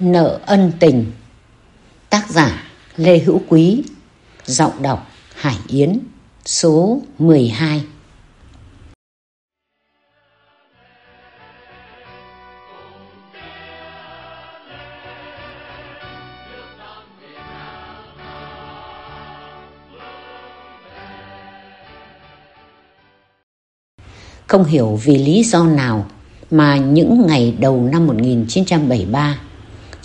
Nợ ân tình. Tác giả Lê Hữu Quý. Giọng đọc Hải Yến. Số 12 Không hiểu vì lý do nào mà những ngày đầu năm 1973,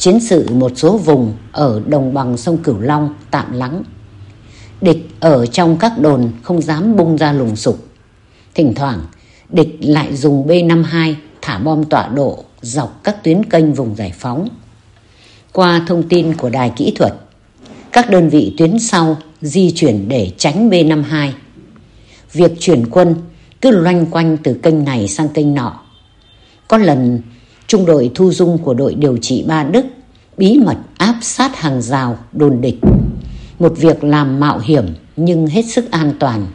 chiến sự một số vùng ở đồng bằng sông Cửu Long tạm lắng. Địch ở trong các đồn không dám bung ra lùng sục. Thỉnh thoảng, địch lại dùng B-52 thả bom tọa độ dọc các tuyến kênh vùng giải phóng. Qua thông tin của đài kỹ thuật, các đơn vị tuyến sau di chuyển để tránh B-52. Việc chuyển quân cứ loanh quanh từ kênh này sang kênh nọ có lần trung đội thu dung của đội điều trị Ba Đức bí mật áp sát hàng rào đồn địch. Một việc làm mạo hiểm nhưng hết sức an toàn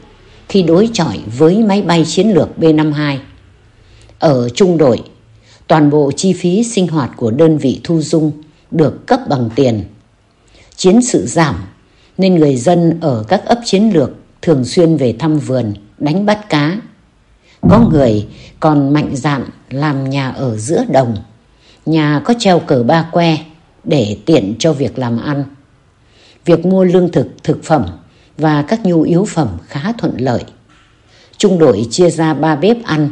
khi đối chọi với máy bay chiến lược B-52. Ở trung đội, toàn bộ chi phí sinh hoạt của đơn vị thu dung được cấp bằng tiền. Chiến sự giảm nên người dân ở các ấp chiến lược thường xuyên về thăm vườn, đánh bắt cá có người còn mạnh dạn làm nhà ở giữa đồng. Nhà có treo cờ ba que để tiện cho việc làm ăn. Việc mua lương thực, thực phẩm và các nhu yếu phẩm khá thuận lợi. Trung đội chia ra ba bếp ăn.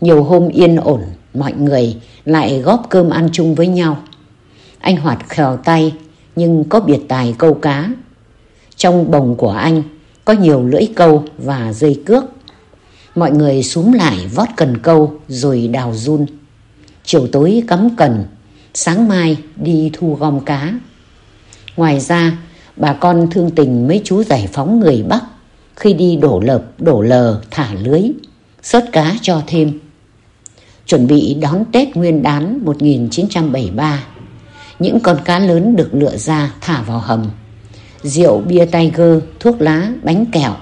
Nhiều hôm yên ổn, mọi người lại góp cơm ăn chung với nhau. Anh Hoạt khèo tay nhưng có biệt tài câu cá. Trong bồng của anh có nhiều lưỡi câu và dây cước. Mọi người xuống lại vót cần câu rồi đào run. Chiều tối cắm cần, sáng mai đi thu gom cá. Ngoài ra, bà con thương tình mấy chú giải phóng người Bắc khi đi đổ lợp, đổ lờ, thả lưới, sớt cá cho thêm. Chuẩn bị đón Tết Nguyên đán 1973, những con cá lớn được lựa ra thả vào hầm. Rượu, bia Tiger, thuốc lá, bánh kẹo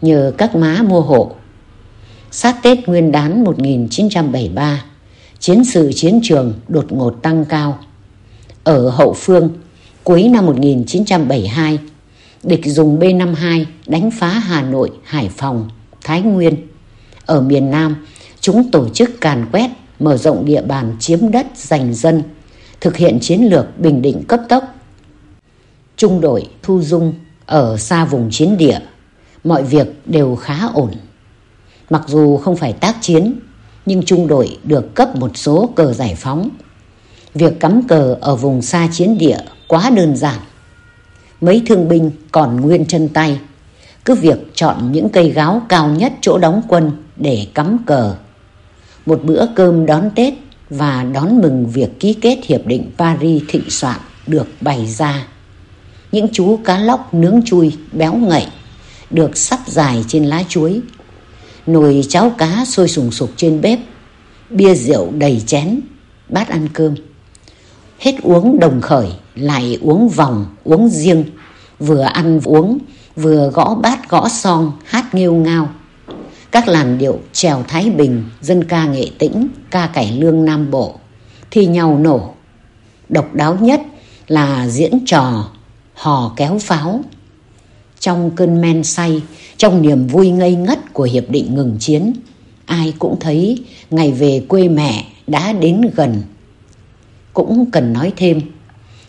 nhờ các má mua hộ sát Tết Nguyên đán 1973, chiến sự chiến trường đột ngột tăng cao. Ở hậu phương, cuối năm 1972, địch dùng B-52 đánh phá Hà Nội, Hải Phòng, Thái Nguyên. Ở miền Nam, chúng tổ chức càn quét, mở rộng địa bàn chiếm đất, giành dân, thực hiện chiến lược bình định cấp tốc. Trung đội thu dung ở xa vùng chiến địa, mọi việc đều khá ổn. Mặc dù không phải tác chiến, nhưng trung đội được cấp một số cờ giải phóng. Việc cắm cờ ở vùng xa chiến địa quá đơn giản. Mấy thương binh còn nguyên chân tay, cứ việc chọn những cây gáo cao nhất chỗ đóng quân để cắm cờ. Một bữa cơm đón Tết và đón mừng việc ký kết Hiệp định Paris thịnh soạn được bày ra. Những chú cá lóc nướng chui béo ngậy được sắp dài trên lá chuối nồi cháo cá sôi sùng sục trên bếp, bia rượu đầy chén, bát ăn cơm. Hết uống đồng khởi, lại uống vòng, uống riêng, vừa ăn uống, vừa gõ bát gõ song, hát nghêu ngao. Các làn điệu trèo Thái Bình, dân ca nghệ tĩnh, ca cải lương Nam Bộ, thi nhau nổ. Độc đáo nhất là diễn trò hò kéo pháo trong cơn men say, trong niềm vui ngây ngất của hiệp định ngừng chiến, ai cũng thấy ngày về quê mẹ đã đến gần. Cũng cần nói thêm,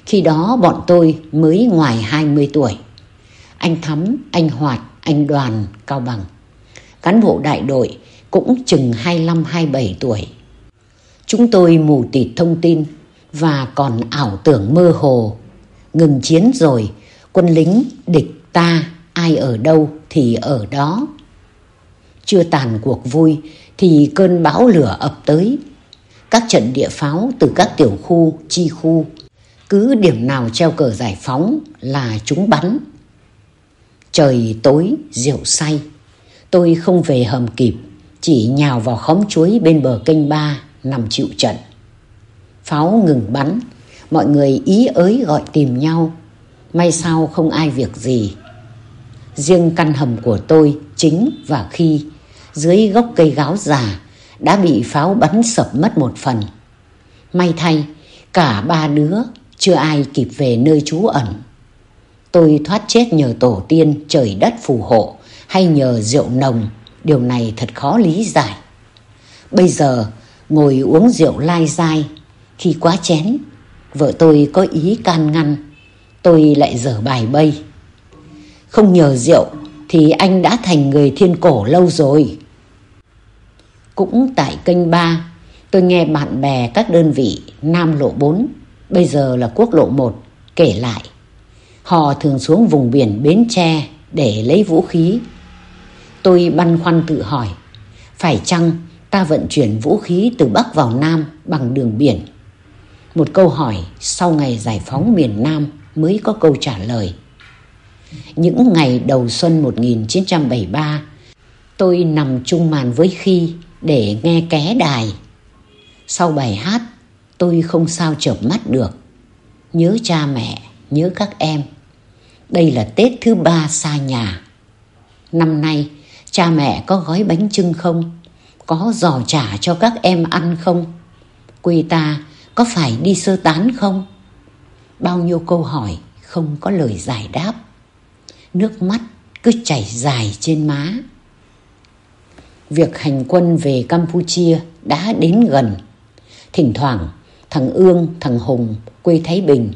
khi đó bọn tôi mới ngoài 20 tuổi. Anh Thắm, anh Hoạt, anh Đoàn, Cao Bằng. Cán bộ đại đội cũng chừng 25-27 tuổi. Chúng tôi mù tịt thông tin và còn ảo tưởng mơ hồ. Ngừng chiến rồi, quân lính địch ta ai ở đâu thì ở đó. Chưa tàn cuộc vui thì cơn bão lửa ập tới. Các trận địa pháo từ các tiểu khu, chi khu, cứ điểm nào treo cờ giải phóng là chúng bắn. Trời tối, rượu say, tôi không về hầm kịp, chỉ nhào vào khóm chuối bên bờ kênh ba nằm chịu trận. Pháo ngừng bắn, mọi người ý ới gọi tìm nhau. May sao không ai việc gì Riêng căn hầm của tôi chính và khi dưới gốc cây gáo già đã bị pháo bắn sập mất một phần. May thay, Cả ba đứa chưa ai kịp về nơi trú ẩn. Tôi thoát chết nhờ tổ tiên trời đất phù hộ hay nhờ rượu nồng, điều này thật khó lý giải. Bây giờ ngồi uống rượu lai dai, khi quá chén, vợ tôi có ý can ngăn, tôi lại dở bài bay. Không nhờ rượu thì anh đã thành người thiên cổ lâu rồi. Cũng tại kênh 3, tôi nghe bạn bè các đơn vị Nam Lộ 4, bây giờ là Quốc Lộ 1, kể lại. Họ thường xuống vùng biển Bến Tre để lấy vũ khí. Tôi băn khoăn tự hỏi, phải chăng ta vận chuyển vũ khí từ Bắc vào Nam bằng đường biển? Một câu hỏi sau ngày giải phóng miền Nam mới có câu trả lời. Những ngày đầu xuân 1973, tôi nằm chung màn với Khi để nghe ké đài. Sau bài hát, tôi không sao chợp mắt được. Nhớ cha mẹ, nhớ các em. Đây là Tết thứ ba xa nhà. Năm nay, cha mẹ có gói bánh trưng không? Có giò chả cho các em ăn không? Quê ta có phải đi sơ tán không? Bao nhiêu câu hỏi không có lời giải đáp. Nước mắt cứ chảy dài trên má. Việc hành quân về Campuchia đã đến gần. Thỉnh thoảng, thằng Ương, thằng Hùng, quê Thái Bình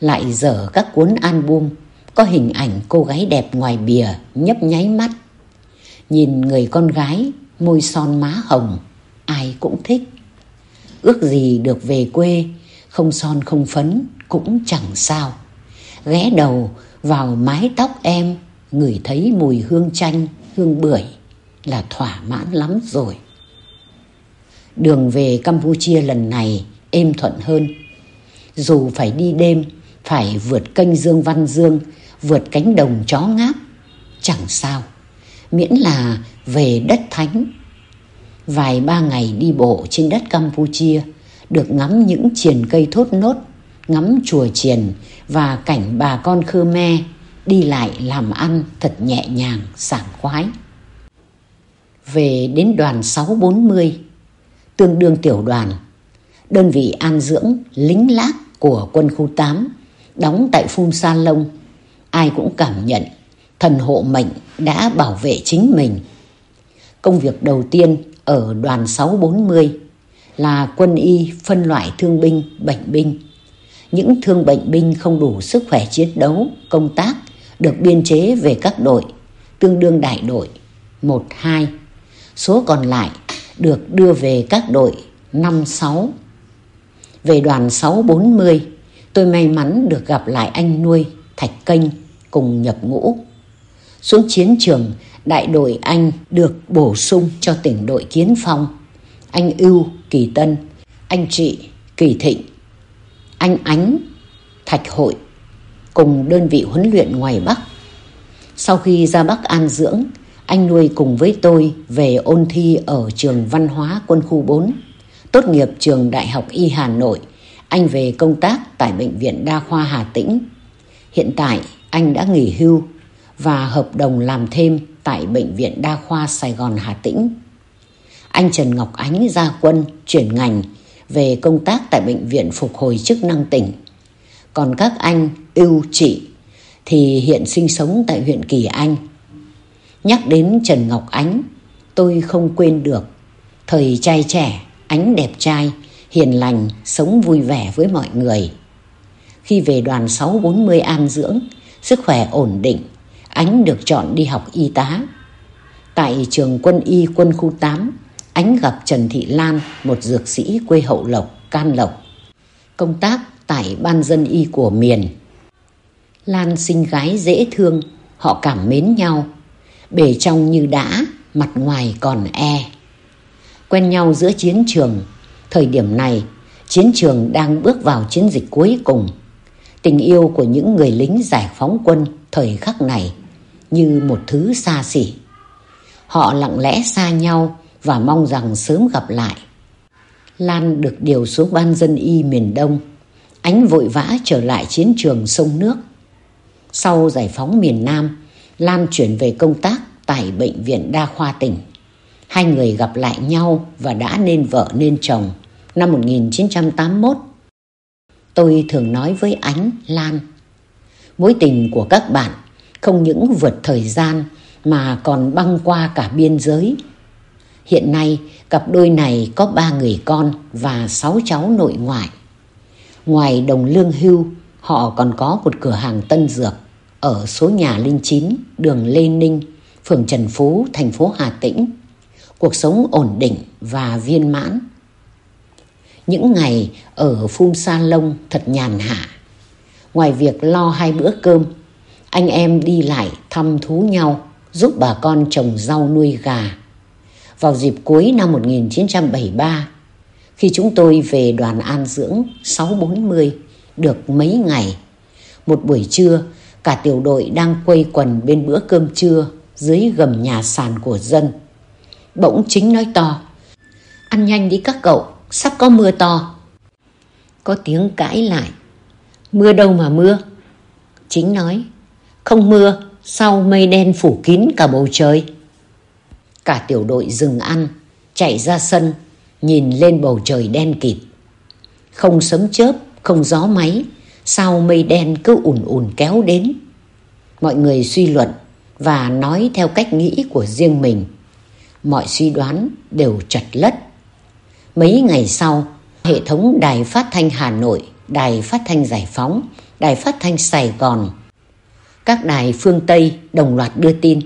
lại dở các cuốn album có hình ảnh cô gái đẹp ngoài bìa nhấp nháy mắt. Nhìn người con gái, môi son má hồng, ai cũng thích. Ước gì được về quê, không son không phấn cũng chẳng sao. Ghé đầu vào mái tóc em, ngửi thấy mùi hương chanh, hương bưởi là thỏa mãn lắm rồi. Đường về Campuchia lần này êm thuận hơn. Dù phải đi đêm, phải vượt kênh Dương Văn Dương, vượt cánh đồng chó ngáp, chẳng sao. Miễn là về đất thánh. Vài ba ngày đi bộ trên đất Campuchia, được ngắm những triền cây thốt nốt, ngắm chùa chiền và cảnh bà con Khmer đi lại làm ăn thật nhẹ nhàng, sảng khoái về đến đoàn 640, tương đương tiểu đoàn, đơn vị an dưỡng lính lác của quân khu 8, đóng tại Phun Sa Lông. Ai cũng cảm nhận thần hộ mệnh đã bảo vệ chính mình. Công việc đầu tiên ở đoàn 640 là quân y phân loại thương binh, bệnh binh. Những thương bệnh binh không đủ sức khỏe chiến đấu, công tác được biên chế về các đội, tương đương đại đội 1, 2, số còn lại được đưa về các đội 5-6. Về đoàn 640, tôi may mắn được gặp lại anh nuôi Thạch Kênh cùng nhập ngũ. Xuống chiến trường, đại đội anh được bổ sung cho tỉnh đội Kiến Phong. Anh Ưu, Kỳ Tân, anh Trị, Kỳ Thịnh, anh Ánh, Thạch Hội cùng đơn vị huấn luyện ngoài Bắc. Sau khi ra Bắc an dưỡng, anh nuôi cùng với tôi về ôn thi ở trường văn hóa quân khu 4. Tốt nghiệp trường Đại học Y Hà Nội, anh về công tác tại Bệnh viện Đa khoa Hà Tĩnh. Hiện tại anh đã nghỉ hưu và hợp đồng làm thêm tại Bệnh viện Đa khoa Sài Gòn Hà Tĩnh. Anh Trần Ngọc Ánh ra quân chuyển ngành về công tác tại Bệnh viện Phục hồi chức năng tỉnh. Còn các anh ưu chị thì hiện sinh sống tại huyện Kỳ Anh Nhắc đến Trần Ngọc Ánh, tôi không quên được. Thời trai trẻ, Ánh đẹp trai, hiền lành, sống vui vẻ với mọi người. Khi về đoàn 640 an dưỡng, sức khỏe ổn định, Ánh được chọn đi học y tá. Tại trường quân y quân khu 8, Ánh gặp Trần Thị Lan, một dược sĩ quê Hậu Lộc, Can Lộc. Công tác tại ban dân y của miền. Lan sinh gái dễ thương, họ cảm mến nhau bề trong như đã, mặt ngoài còn e. Quen nhau giữa chiến trường, thời điểm này chiến trường đang bước vào chiến dịch cuối cùng. Tình yêu của những người lính giải phóng quân thời khắc này như một thứ xa xỉ. Họ lặng lẽ xa nhau và mong rằng sớm gặp lại. Lan được điều xuống ban dân y miền Đông. Ánh vội vã trở lại chiến trường sông nước. Sau giải phóng miền Nam, Lan chuyển về công tác tại Bệnh viện Đa khoa tỉnh. Hai người gặp lại nhau và đã nên vợ nên chồng năm 1981 Tôi thường nói với Ánh, Lan. Mối tình của các bạn không những vượt thời gian mà còn băng qua cả biên giới. Hiện nay, cặp đôi này có ba người con và sáu cháu nội ngoại. Ngoài đồng lương hưu, họ còn có một cửa hàng tân dược ở số nhà Linh Chín, đường Lê Ninh, phường Trần Phú, thành phố Hà Tĩnh. Cuộc sống ổn định và viên mãn. Những ngày ở phum sa lông thật nhàn hạ. Ngoài việc lo hai bữa cơm, anh em đi lại thăm thú nhau, giúp bà con trồng rau nuôi gà. Vào dịp cuối năm 1973, khi chúng tôi về đoàn an dưỡng 640 được mấy ngày, một buổi trưa cả tiểu đội đang quây quần bên bữa cơm trưa dưới gầm nhà sàn của dân. Bỗng chính nói to, ăn nhanh đi các cậu, sắp có mưa to. Có tiếng cãi lại, mưa đâu mà mưa. Chính nói, không mưa, sau mây đen phủ kín cả bầu trời. Cả tiểu đội dừng ăn, chạy ra sân, nhìn lên bầu trời đen kịt. Không sấm chớp, không gió máy, sao mây đen cứ ùn ùn kéo đến. Mọi người suy luận và nói theo cách nghĩ của riêng mình. Mọi suy đoán đều chật lất. Mấy ngày sau, hệ thống đài phát thanh Hà Nội, đài phát thanh Giải Phóng, đài phát thanh Sài Gòn, các đài phương Tây đồng loạt đưa tin.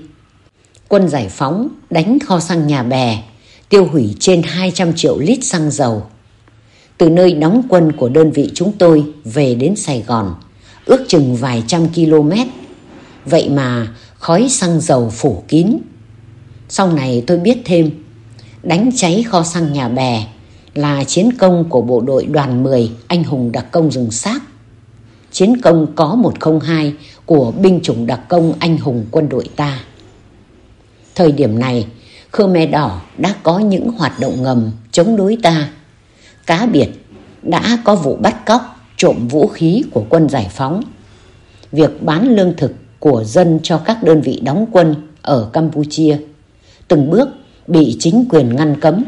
Quân Giải Phóng đánh kho xăng nhà bè, tiêu hủy trên 200 triệu lít xăng dầu. Từ nơi đóng quân của đơn vị chúng tôi về đến Sài Gòn, ước chừng vài trăm km. Vậy mà khói xăng dầu phủ kín. Sau này tôi biết thêm, đánh cháy kho xăng nhà bè là chiến công của bộ đội đoàn 10 anh hùng đặc công rừng xác. Chiến công có 102 của binh chủng đặc công anh hùng quân đội ta. Thời điểm này, Khmer Đỏ đã có những hoạt động ngầm chống đối ta. Cá biệt đã có vụ bắt cóc, trộm vũ khí của quân giải phóng. Việc bán lương thực của dân cho các đơn vị đóng quân ở Campuchia từng bước bị chính quyền ngăn cấm.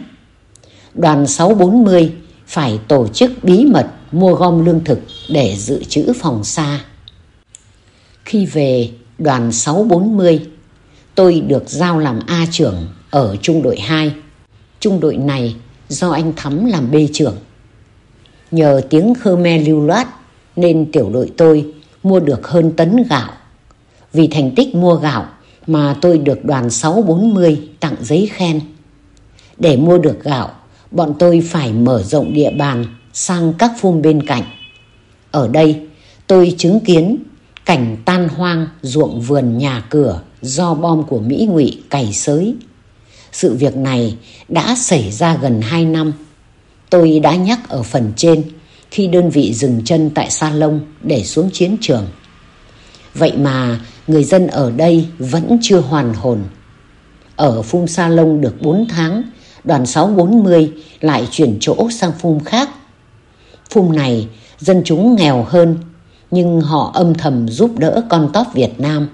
Đoàn 640 phải tổ chức bí mật mua gom lương thực để dự trữ phòng xa. Khi về đoàn 640, tôi được giao làm A trưởng ở trung đội 2. Trung đội này do anh Thắm làm B trưởng. Nhờ tiếng Khmer lưu loát nên tiểu đội tôi mua được hơn tấn gạo. Vì thành tích mua gạo mà tôi được đoàn 640 tặng giấy khen. Để mua được gạo, bọn tôi phải mở rộng địa bàn sang các phun bên cạnh. Ở đây, tôi chứng kiến cảnh tan hoang ruộng vườn nhà cửa do bom của Mỹ ngụy cày xới. Sự việc này đã xảy ra gần 2 năm. Tôi đã nhắc ở phần trên khi đơn vị dừng chân tại Sa Lông để xuống chiến trường. Vậy mà người dân ở đây vẫn chưa hoàn hồn. Ở Phum Sa Lông được 4 tháng, đoàn 640 lại chuyển chỗ sang Phum khác. Phum này dân chúng nghèo hơn nhưng họ âm thầm giúp đỡ con tóp Việt Nam.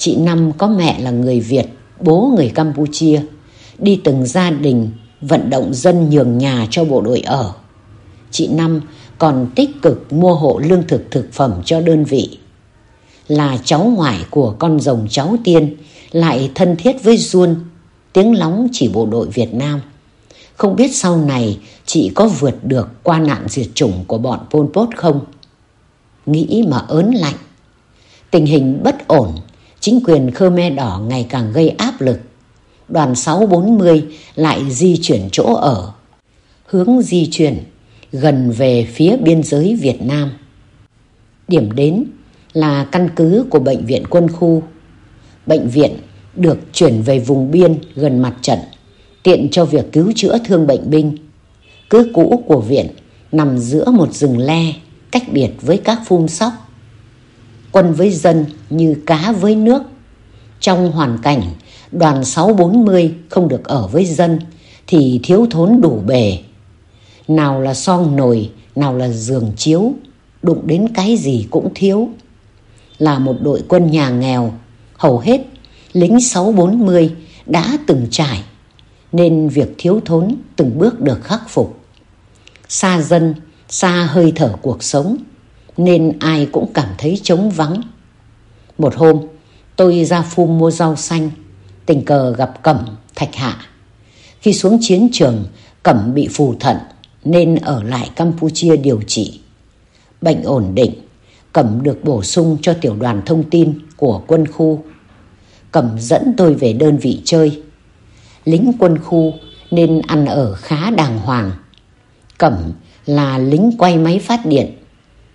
Chị Năm có mẹ là người Việt, bố người Campuchia, đi từng gia đình vận động dân nhường nhà cho bộ đội ở. Chị Năm còn tích cực mua hộ lương thực thực phẩm cho đơn vị. Là cháu ngoại của con rồng cháu tiên, lại thân thiết với Duôn, tiếng lóng chỉ bộ đội Việt Nam. Không biết sau này chị có vượt được qua nạn diệt chủng của bọn Pol Pot không? nghĩ mà ớn lạnh. Tình hình bất ổn, chính quyền Khmer Đỏ ngày càng gây áp lực. Đoàn 640 lại di chuyển chỗ ở, hướng di chuyển gần về phía biên giới Việt Nam. Điểm đến là căn cứ của Bệnh viện quân khu. Bệnh viện được chuyển về vùng biên gần mặt trận, tiện cho việc cứu chữa thương bệnh binh. Cứ cũ của viện nằm giữa một rừng le cách biệt với các phun sóc. Quân với dân như cá với nước. Trong hoàn cảnh đoàn 640 không được ở với dân thì thiếu thốn đủ bề. Nào là son nồi, nào là giường chiếu, đụng đến cái gì cũng thiếu. Là một đội quân nhà nghèo, hầu hết lính 640 đã từng trải, nên việc thiếu thốn từng bước được khắc phục. Xa dân xa hơi thở cuộc sống nên ai cũng cảm thấy trống vắng. Một hôm, tôi ra phu mua rau xanh, tình cờ gặp Cẩm, Thạch Hạ. Khi xuống chiến trường, Cẩm bị phù thận nên ở lại Campuchia điều trị. Bệnh ổn định, Cẩm được bổ sung cho tiểu đoàn thông tin của quân khu. Cẩm dẫn tôi về đơn vị chơi. Lính quân khu nên ăn ở khá đàng hoàng. Cẩm là lính quay máy phát điện.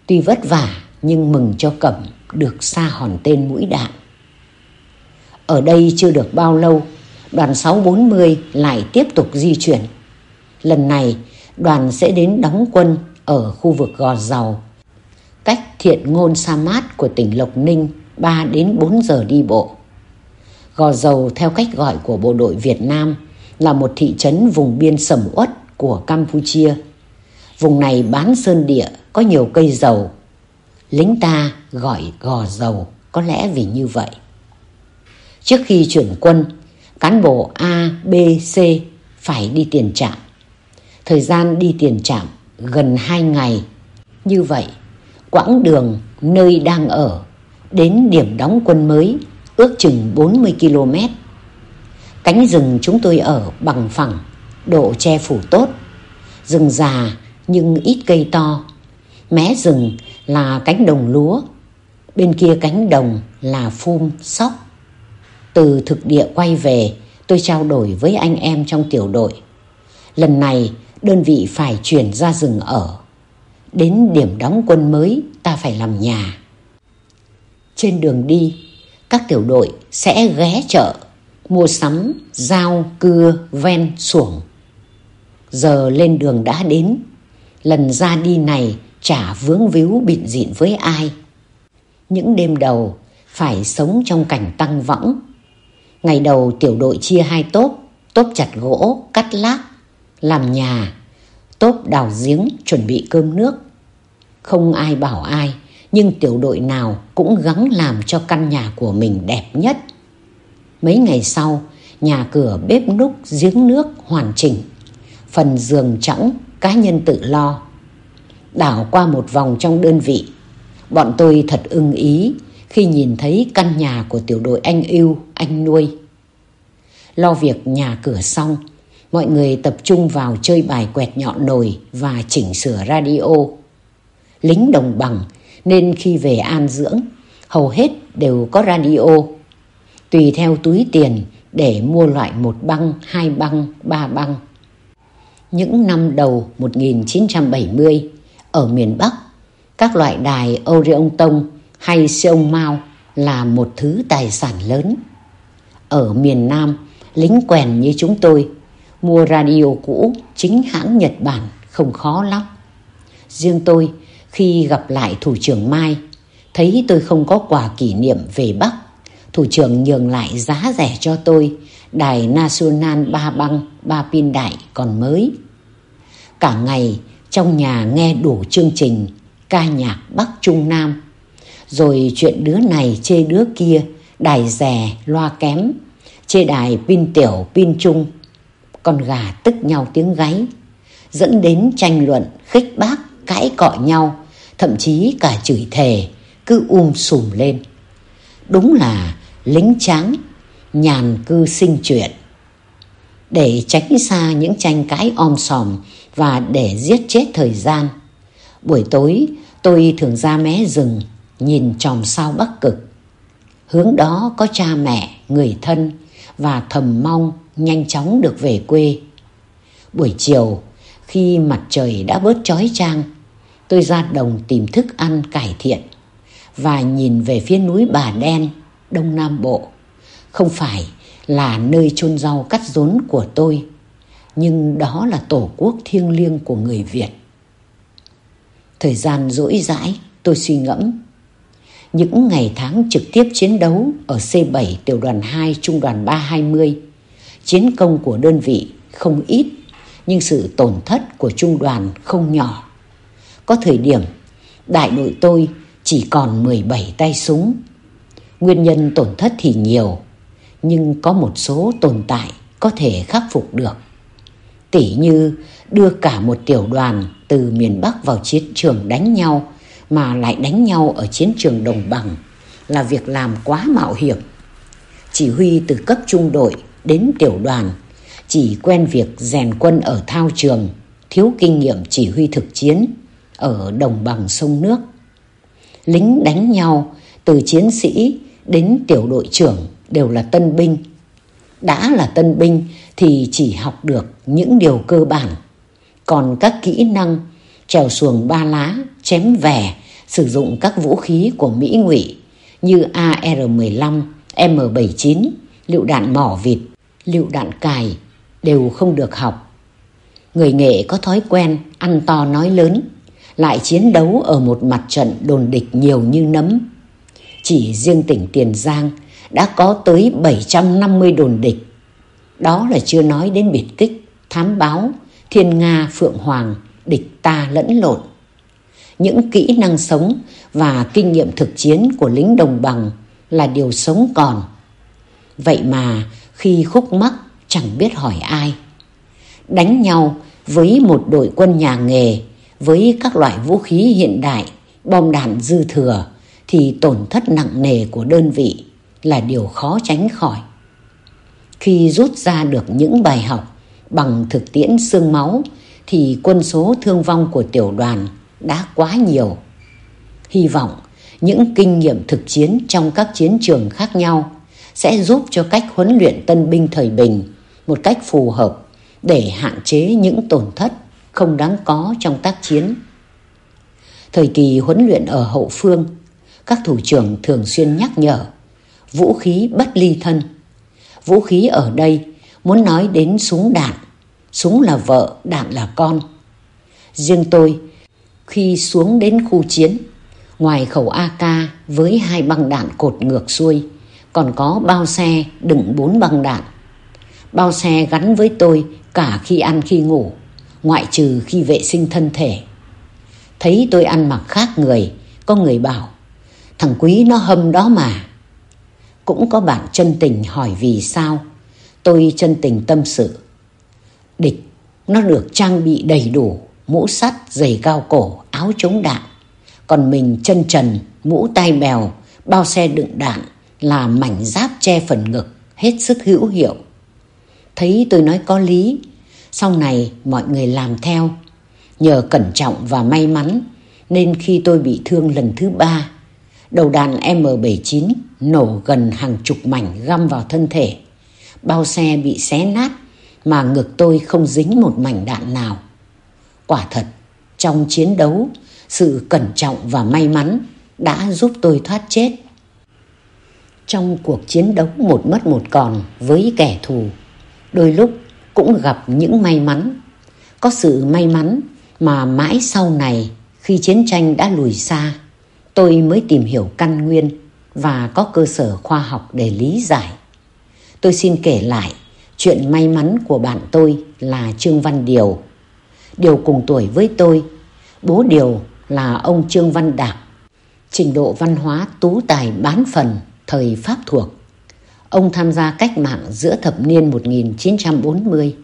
Tuy vất vả nhưng mừng cho Cẩm được xa hòn tên mũi đạn. Ở đây chưa được bao lâu, đoàn 640 lại tiếp tục di chuyển. Lần này, đoàn sẽ đến đóng quân ở khu vực Gò Dầu, cách thiện ngôn Sa Mát của tỉnh Lộc Ninh 3 đến 4 giờ đi bộ. Gò Dầu theo cách gọi của bộ đội Việt Nam là một thị trấn vùng biên sầm uất của Campuchia. Vùng này bán sơn địa, có nhiều cây dầu. Lính ta gọi gò dầu có lẽ vì như vậy. Trước khi chuyển quân, cán bộ A, B, C phải đi tiền trạm. Thời gian đi tiền trạm gần 2 ngày. Như vậy, quãng đường nơi đang ở đến điểm đóng quân mới ước chừng 40 km. Cánh rừng chúng tôi ở bằng phẳng, độ che phủ tốt. Rừng già nhưng ít cây to. Mé rừng là cánh đồng lúa, bên kia cánh đồng là phum sóc. Từ thực địa quay về, tôi trao đổi với anh em trong tiểu đội. Lần này, đơn vị phải chuyển ra rừng ở. Đến điểm đóng quân mới, ta phải làm nhà. Trên đường đi, các tiểu đội sẽ ghé chợ, mua sắm, dao, cưa, ven, xuồng. Giờ lên đường đã đến, lần ra đi này chả vướng víu bịn dịn với ai. Những đêm đầu phải sống trong cảnh tăng võng. Ngày đầu tiểu đội chia hai tốp, tốp chặt gỗ, cắt lát làm nhà, tốp đào giếng chuẩn bị cơm nước. Không ai bảo ai, nhưng tiểu đội nào cũng gắng làm cho căn nhà của mình đẹp nhất. Mấy ngày sau, nhà cửa bếp núc giếng nước hoàn chỉnh. Phần giường trống cá nhân tự lo. Đảo qua một vòng trong đơn vị, bọn tôi thật ưng ý khi nhìn thấy căn nhà của tiểu đội anh yêu, anh nuôi. Lo việc nhà cửa xong, mọi người tập trung vào chơi bài quẹt nhọn nồi và chỉnh sửa radio. Lính đồng bằng nên khi về an dưỡng, hầu hết đều có radio. Tùy theo túi tiền để mua loại một băng, hai băng, ba băng. Những năm đầu 1970, ở miền Bắc, các loại đài Orion Tông hay Seong Mao là một thứ tài sản lớn. Ở miền Nam, lính quèn như chúng tôi, mua radio cũ chính hãng Nhật Bản không khó lắm. Riêng tôi, khi gặp lại thủ trưởng Mai, thấy tôi không có quà kỷ niệm về Bắc, thủ trưởng nhường lại giá rẻ cho tôi đài National ba băng ba pin đại còn mới. Cả ngày trong nhà nghe đủ chương trình ca nhạc Bắc Trung Nam, rồi chuyện đứa này chê đứa kia, đài rè, loa kém, chê đài pin tiểu, pin trung, con gà tức nhau tiếng gáy, dẫn đến tranh luận, khích bác, cãi cọ nhau, thậm chí cả chửi thề, cứ um sùm lên. Đúng là lính tráng, nhàn cư sinh chuyện. Để tránh xa những tranh cãi om sòm và để giết chết thời gian. Buổi tối tôi thường ra mé rừng nhìn tròm sao bắc cực. Hướng đó có cha mẹ, người thân và thầm mong nhanh chóng được về quê. Buổi chiều khi mặt trời đã bớt chói chang tôi ra đồng tìm thức ăn cải thiện và nhìn về phía núi Bà Đen, Đông Nam Bộ. Không phải là nơi chôn rau cắt rốn của tôi, nhưng đó là tổ quốc thiêng liêng của người Việt. Thời gian dỗi dãi, tôi suy ngẫm. Những ngày tháng trực tiếp chiến đấu ở C7 tiểu đoàn 2 trung đoàn 320, chiến công của đơn vị không ít, nhưng sự tổn thất của trung đoàn không nhỏ. Có thời điểm đại đội tôi chỉ còn 17 tay súng. Nguyên nhân tổn thất thì nhiều, nhưng có một số tồn tại có thể khắc phục được. Tỉ như đưa cả một tiểu đoàn từ miền Bắc vào chiến trường đánh nhau mà lại đánh nhau ở chiến trường đồng bằng là việc làm quá mạo hiểm. Chỉ huy từ cấp trung đội đến tiểu đoàn chỉ quen việc rèn quân ở thao trường, thiếu kinh nghiệm chỉ huy thực chiến ở đồng bằng sông nước. Lính đánh nhau từ chiến sĩ đến tiểu đội trưởng đều là tân binh. Đã là tân binh thì chỉ học được những điều cơ bản. Còn các kỹ năng trèo xuồng ba lá, chém vẻ, sử dụng các vũ khí của Mỹ ngụy như AR-15, M79, lựu đạn mỏ vịt, lựu đạn cài đều không được học. Người nghệ có thói quen ăn to nói lớn, lại chiến đấu ở một mặt trận đồn địch nhiều như nấm. Chỉ riêng tỉnh Tiền Giang đã có tới 750 đồn địch. Đó là chưa nói đến biệt kích, thám báo, thiên nga, phượng hoàng, địch ta lẫn lộn. Những kỹ năng sống và kinh nghiệm thực chiến của lính đồng bằng là điều sống còn. Vậy mà khi khúc mắc chẳng biết hỏi ai. Đánh nhau với một đội quân nhà nghề với các loại vũ khí hiện đại, bom đạn dư thừa thì tổn thất nặng nề của đơn vị là điều khó tránh khỏi. Khi rút ra được những bài học bằng thực tiễn xương máu thì quân số thương vong của tiểu đoàn đã quá nhiều. Hy vọng những kinh nghiệm thực chiến trong các chiến trường khác nhau sẽ giúp cho cách huấn luyện tân binh thời bình một cách phù hợp để hạn chế những tổn thất không đáng có trong tác chiến. Thời kỳ huấn luyện ở hậu phương, các thủ trưởng thường xuyên nhắc nhở vũ khí bất ly thân. Vũ khí ở đây muốn nói đến súng đạn, súng là vợ, đạn là con. Riêng tôi, khi xuống đến khu chiến, ngoài khẩu AK với hai băng đạn cột ngược xuôi, còn có bao xe đựng bốn băng đạn. Bao xe gắn với tôi cả khi ăn khi ngủ, ngoại trừ khi vệ sinh thân thể. Thấy tôi ăn mặc khác người, có người bảo, thằng Quý nó hâm đó mà. Cũng có bạn chân tình hỏi vì sao, tôi chân tình tâm sự. Địch, nó được trang bị đầy đủ, mũ sắt, giày cao cổ, áo chống đạn. Còn mình chân trần, mũ tay bèo, bao xe đựng đạn là mảnh giáp che phần ngực, hết sức hữu hiệu. Thấy tôi nói có lý, sau này mọi người làm theo. Nhờ cẩn trọng và may mắn nên khi tôi bị thương lần thứ ba, đầu đàn M79 nổ gần hàng chục mảnh găm vào thân thể. Bao xe bị xé nát mà ngực tôi không dính một mảnh đạn nào. Quả thật, trong chiến đấu, sự cẩn trọng và may mắn đã giúp tôi thoát chết. Trong cuộc chiến đấu một mất một còn với kẻ thù, đôi lúc cũng gặp những may mắn. Có sự may mắn mà mãi sau này khi chiến tranh đã lùi xa, tôi mới tìm hiểu căn nguyên và có cơ sở khoa học để lý giải. Tôi xin kể lại chuyện may mắn của bạn tôi là Trương Văn Điều. Điều cùng tuổi với tôi, bố Điều là ông Trương Văn Đạp, trình độ văn hóa tú tài bán phần thời Pháp thuộc. Ông tham gia cách mạng giữa thập niên 1940.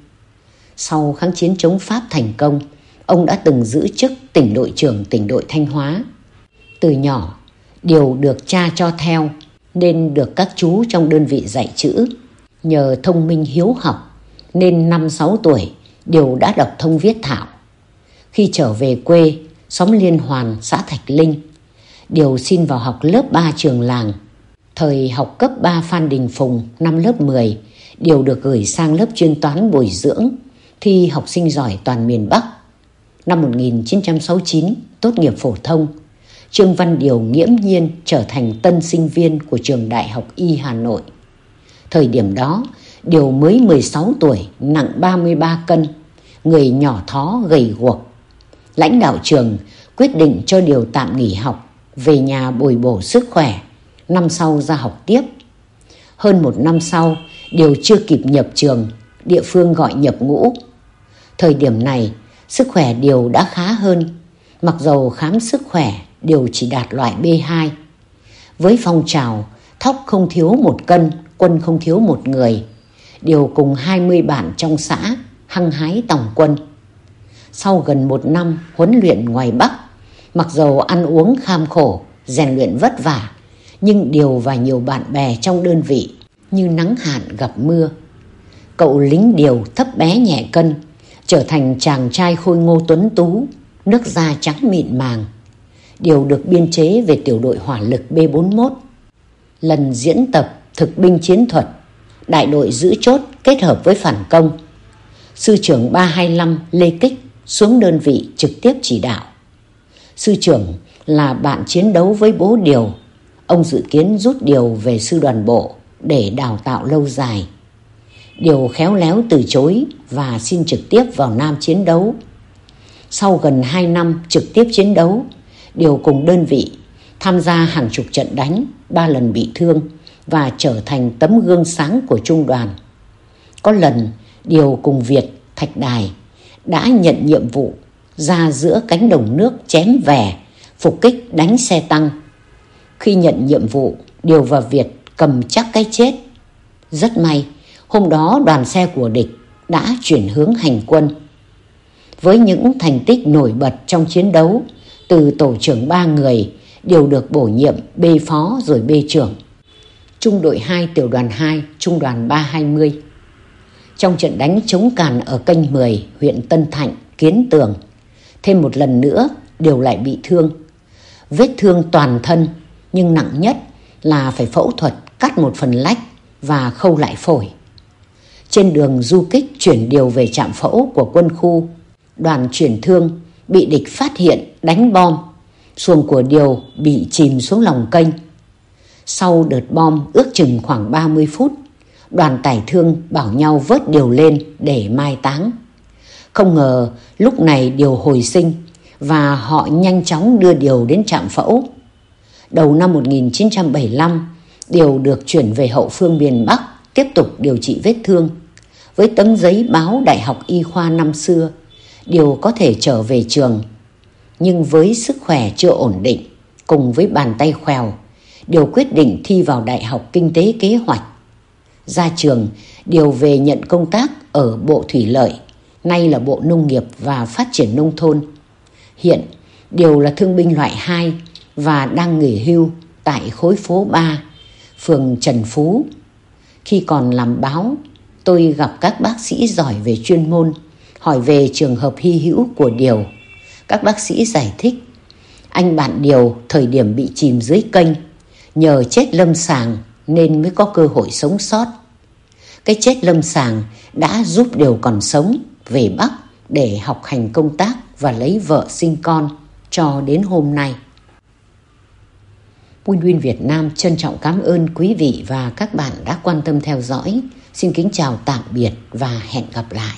Sau kháng chiến chống Pháp thành công, ông đã từng giữ chức tỉnh đội trưởng tỉnh đội Thanh Hóa. Từ nhỏ, Điều được cha cho theo nên được các chú trong đơn vị dạy chữ. Nhờ thông minh hiếu học nên năm sáu tuổi đều đã đọc thông viết thạo. Khi trở về quê, xóm Liên Hoàn, xã Thạch Linh, đều xin vào học lớp 3 trường làng Thời học cấp 3 Phan Đình Phùng năm lớp 10 đều được gửi sang lớp chuyên toán bồi dưỡng thi học sinh giỏi toàn miền Bắc. Năm 1969 tốt nghiệp phổ thông, Trương Văn Điều nghiễm nhiên trở thành tân sinh viên của trường Đại học Y Hà Nội. Thời điểm đó, Điều mới 16 tuổi, nặng 33 cân, người nhỏ thó gầy guộc. Lãnh đạo trường quyết định cho Điều tạm nghỉ học, về nhà bồi bổ sức khỏe năm sau ra học tiếp. Hơn một năm sau, Điều chưa kịp nhập trường, địa phương gọi nhập ngũ. Thời điểm này, sức khỏe Điều đã khá hơn, mặc dầu khám sức khỏe đều chỉ đạt loại B2. Với phong trào, thóc không thiếu một cân, quân không thiếu một người, đều cùng 20 bản trong xã hăng hái tổng quân. Sau gần một năm huấn luyện ngoài Bắc, mặc dầu ăn uống kham khổ, rèn luyện vất vả, nhưng Điều và nhiều bạn bè trong đơn vị như nắng hạn gặp mưa. Cậu lính Điều thấp bé nhẹ cân, trở thành chàng trai khôi ngô tuấn tú, nước da trắng mịn màng. Điều được biên chế về tiểu đội hỏa lực B41. Lần diễn tập thực binh chiến thuật, đại đội giữ chốt kết hợp với phản công. Sư trưởng 325 Lê Kích xuống đơn vị trực tiếp chỉ đạo. Sư trưởng là bạn chiến đấu với bố Điều. Ông dự kiến rút Điều về sư đoàn bộ để đào tạo lâu dài. Điều khéo léo từ chối và xin trực tiếp vào Nam chiến đấu. Sau gần 2 năm trực tiếp chiến đấu, Điều cùng đơn vị tham gia hàng chục trận đánh, ba lần bị thương và trở thành tấm gương sáng của trung đoàn. Có lần Điều cùng Việt, Thạch Đài đã nhận nhiệm vụ ra giữa cánh đồng nước chém vẻ, phục kích đánh xe tăng. Khi nhận nhiệm vụ, Điều và Việt cầm chắc cái chết. Rất may, hôm đó đoàn xe của địch đã chuyển hướng hành quân. Với những thành tích nổi bật trong chiến đấu, từ tổ trưởng ba người đều được bổ nhiệm B phó rồi B trưởng. Trung đội 2 tiểu đoàn 2, trung đoàn 320. Trong trận đánh chống càn ở kênh 10, huyện Tân Thạnh, Kiến Tường, thêm một lần nữa đều lại bị thương. Vết thương toàn thân, nhưng nặng nhất là phải phẫu thuật cắt một phần lách và khâu lại phổi. Trên đường du kích chuyển điều về trạm phẫu của quân khu, đoàn chuyển thương bị địch phát hiện đánh bom. Xuồng của điều bị chìm xuống lòng kênh. Sau đợt bom ước chừng khoảng 30 phút, đoàn tải thương bảo nhau vớt điều lên để mai táng. Không ngờ lúc này điều hồi sinh và họ nhanh chóng đưa điều đến trạm phẫu. Đầu năm 1975, điều được chuyển về hậu phương miền Bắc tiếp tục điều trị vết thương. Với tấm giấy báo Đại học Y khoa năm xưa, điều có thể trở về trường. Nhưng với sức khỏe chưa ổn định, cùng với bàn tay khèo, điều quyết định thi vào Đại học Kinh tế Kế hoạch. Ra trường, điều về nhận công tác ở Bộ Thủy Lợi, nay là Bộ Nông nghiệp và Phát triển Nông thôn. Hiện, điều là thương binh loại 2 và đang nghỉ hưu tại khối phố 3, phường Trần Phú. Khi còn làm báo, tôi gặp các bác sĩ giỏi về chuyên môn, hỏi về trường hợp hy hữu của Điều. Các bác sĩ giải thích, anh bạn Điều thời điểm bị chìm dưới kênh, nhờ chết lâm sàng nên mới có cơ hội sống sót. Cái chết lâm sàng đã giúp Điều còn sống về Bắc để học hành công tác và lấy vợ sinh con cho đến hôm nay. Win Win Việt Nam trân trọng cảm ơn quý vị và các bạn đã quan tâm theo dõi. Xin kính chào tạm biệt và hẹn gặp lại.